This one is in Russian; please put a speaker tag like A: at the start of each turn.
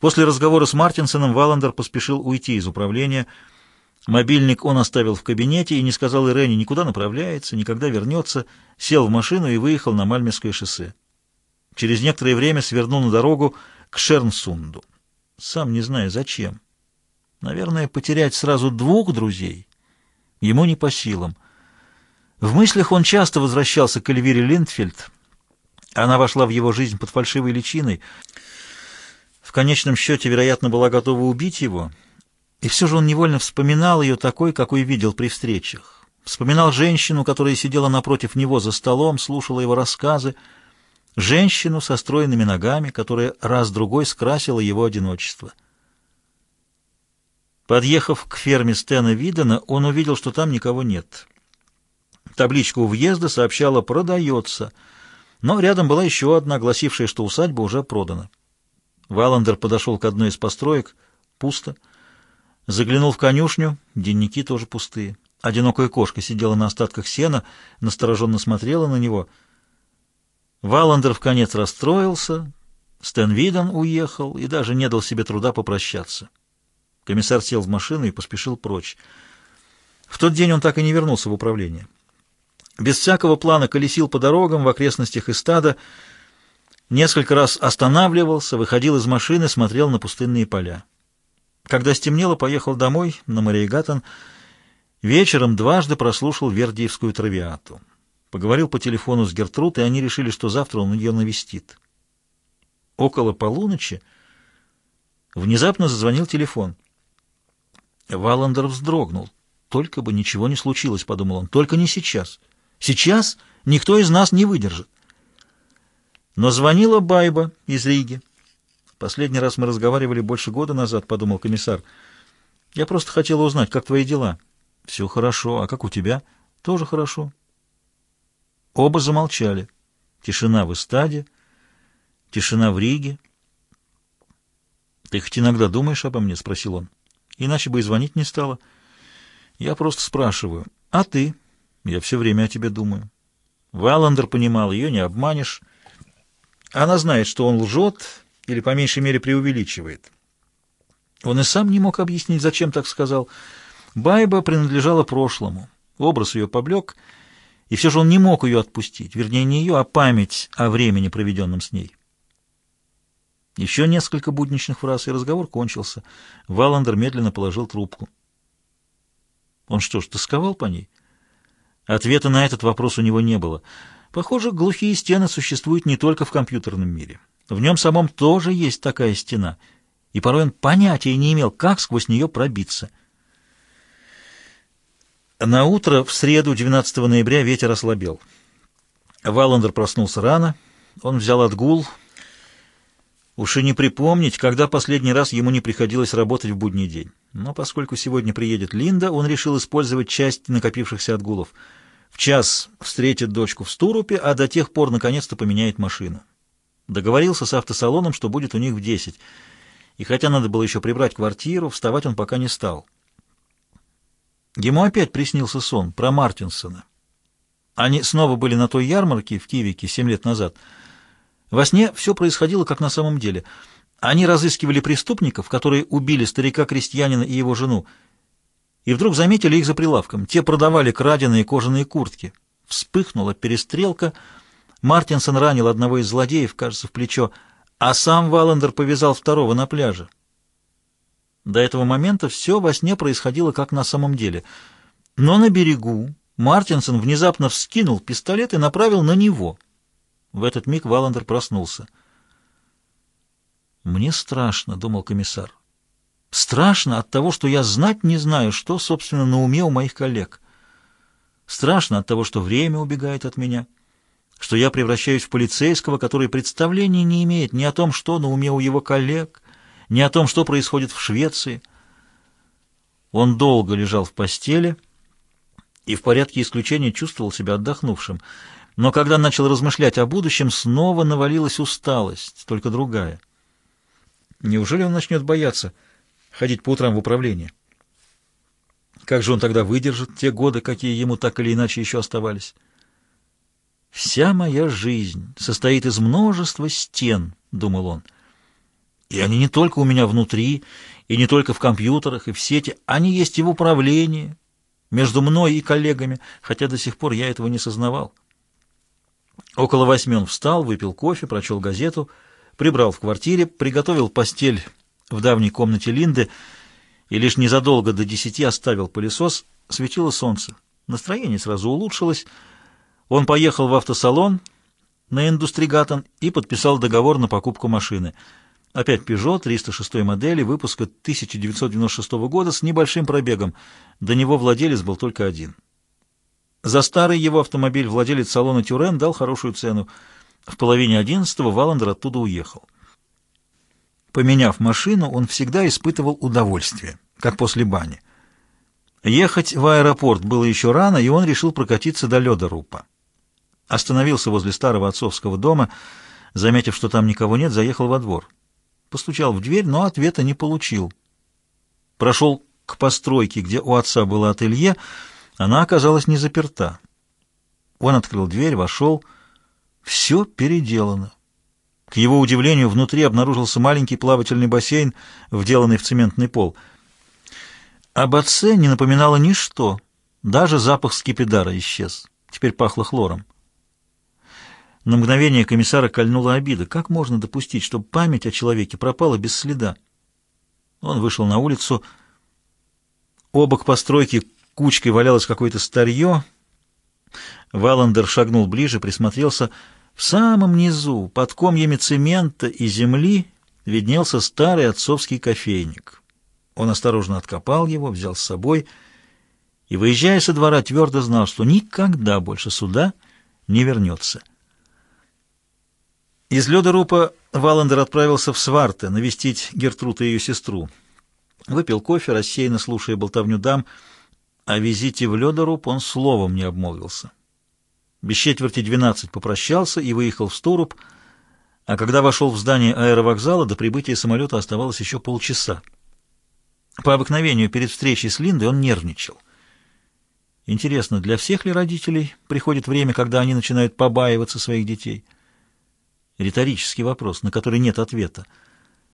A: После разговора с Мартинсоном Валандер поспешил уйти из управления. Мобильник он оставил в кабинете и не сказал Ирене, никуда направляется, никогда вернется, сел в машину и выехал на Мальмеское шоссе. Через некоторое время свернул на дорогу к Шернсунду. Сам не знаю, зачем. Наверное, потерять сразу двух друзей ему не по силам. В мыслях он часто возвращался к Эльвире Линдфельд. Она вошла в его жизнь под фальшивой личиной. Конечном счете, вероятно, была готова убить его. И все же он невольно вспоминал ее такой, какой видел при встречах. Вспоминал женщину, которая сидела напротив него за столом, слушала его рассказы, женщину со стройными ногами, которая раз-другой скрасила его одиночество. Подъехав к ферме Стена Видена, он увидел, что там никого нет. Табличка у въезда сообщала «продается», но рядом была еще одна, гласившая, что усадьба уже продана. Валандер подошел к одной из построек, пусто. Заглянул в конюшню, денники тоже пустые. Одинокая кошка сидела на остатках сена, настороженно смотрела на него. Валандер в конец расстроился, Стэн Виден уехал и даже не дал себе труда попрощаться. Комиссар сел в машину и поспешил прочь. В тот день он так и не вернулся в управление. Без всякого плана колесил по дорогам в окрестностях Истада, несколько раз останавливался, выходил из машины, смотрел на пустынные поля. Когда стемнело, поехал домой, на Мариегатон. Вечером дважды прослушал Вердиевскую травиату. Поговорил по телефону с Гертруд, и они решили, что завтра он ее навестит. Около полуночи внезапно зазвонил телефон. Валандер вздрогнул. «Только бы ничего не случилось», — подумал он, — «только не сейчас. Сейчас никто из нас не выдержит». Но звонила Байба из Риги. «Последний раз мы разговаривали больше года назад», — подумал комиссар. «Я просто хотела узнать, как твои дела?» «Все хорошо. А как у тебя?» «Тоже хорошо». Оба замолчали. Тишина в эстаде, тишина в Риге. «Ты хоть иногда думаешь обо мне?» — спросил он. Иначе бы и звонить не стала. Я просто спрашиваю. А ты? Я все время о тебе думаю. Валандер понимал, ее не обманешь. Она знает, что он лжет или, по меньшей мере, преувеличивает. Он и сам не мог объяснить, зачем так сказал. Байба принадлежала прошлому. Образ ее поблек, и все же он не мог ее отпустить. Вернее, не ее, а память о времени, проведенном с ней. Еще несколько будничных фраз, и разговор кончился. Валандер медленно положил трубку. Он что ж, тосковал по ней? Ответа на этот вопрос у него не было. Похоже, глухие стены существуют не только в компьютерном мире. В нем самом тоже есть такая стена, и порой он понятия не имел, как сквозь нее пробиться. На утро в среду, 12 ноября, ветер ослабел. Валандер проснулся рано, он взял отгул — Уж и не припомнить, когда последний раз ему не приходилось работать в будний день. Но поскольку сегодня приедет Линда, он решил использовать часть накопившихся отгулов. В час встретит дочку в Стурупе, а до тех пор наконец-то поменяет машину. Договорился с автосалоном, что будет у них в десять. И хотя надо было еще прибрать квартиру, вставать он пока не стал. Ему опять приснился сон про Мартинсона. Они снова были на той ярмарке в Кивике семь лет назад — во сне все происходило как на самом деле. Они разыскивали преступников, которые убили старика-крестьянина и его жену, и вдруг заметили их за прилавком. Те продавали краденые кожаные куртки. Вспыхнула перестрелка. Мартинсон ранил одного из злодеев, кажется, в плечо, а сам Валандер повязал второго на пляже. До этого момента все во сне происходило как на самом деле. Но на берегу Мартинсон внезапно вскинул пистолет и направил на него — в этот миг Валандер проснулся. «Мне страшно», — думал комиссар. «Страшно от того, что я знать не знаю, что, собственно, на уме у моих коллег. Страшно от того, что время убегает от меня, что я превращаюсь в полицейского, который представления не имеет ни о том, что на уме у его коллег, ни о том, что происходит в Швеции». Он долго лежал в постели и в порядке исключения чувствовал себя отдохнувшим — но когда начал размышлять о будущем, снова навалилась усталость, только другая. Неужели он начнет бояться ходить по утрам в управление? Как же он тогда выдержит те годы, какие ему так или иначе еще оставались? «Вся моя жизнь состоит из множества стен», — думал он. И они не только у меня внутри, и не только в компьютерах и в сети, они есть и в управлении, между мной и коллегами, хотя до сих пор я этого не сознавал. Около восьми он встал, выпил кофе, прочел газету, прибрал в квартире, приготовил постель в давней комнате Линды и лишь незадолго до десяти оставил пылесос. Светило солнце. Настроение сразу улучшилось. Он поехал в автосалон на Индустригатон и подписал договор на покупку машины. Опять Peugeot 306 модели, выпуска 1996 года с небольшим пробегом. До него владелец был только один. За старый его автомобиль владелец салона «Тюрен» дал хорошую цену. В половине одиннадцатого Валандер оттуда уехал. Поменяв машину, он всегда испытывал удовольствие, как после бани. Ехать в аэропорт было еще рано, и он решил прокатиться до Ледорупа. Остановился возле старого отцовского дома, заметив, что там никого нет, заехал во двор. Постучал в дверь, но ответа не получил. Прошел к постройке, где у отца было ателье, она оказалась не заперта. Он открыл дверь, вошел. Все переделано. К его удивлению, внутри обнаружился маленький плавательный бассейн, вделанный в цементный пол. Об отце не напоминало ничто. Даже запах скипидара исчез. Теперь пахло хлором. На мгновение комиссара кольнула обида. Как можно допустить, чтобы память о человеке пропала без следа? Он вышел на улицу. Обок постройки кучкой валялось какое-то старье. Валандер шагнул ближе, присмотрелся. В самом низу, под комьями цемента и земли, виднелся старый отцовский кофейник. Он осторожно откопал его, взял с собой и, выезжая со двора, твердо знал, что никогда больше сюда не вернется. Из Лёдорупа Валандер отправился в Сварте навестить Гертруд и ее сестру. Выпил кофе, рассеянно слушая болтовню дам, о визите в Лёдоруп он словом не обмолвился. Без четверти двенадцать попрощался и выехал в Сторуб, а когда вошел в здание аэровокзала, до прибытия самолета оставалось еще полчаса. По обыкновению перед встречей с Линдой он нервничал. Интересно, для всех ли родителей приходит время, когда они начинают побаиваться своих детей? Риторический вопрос, на который нет ответа.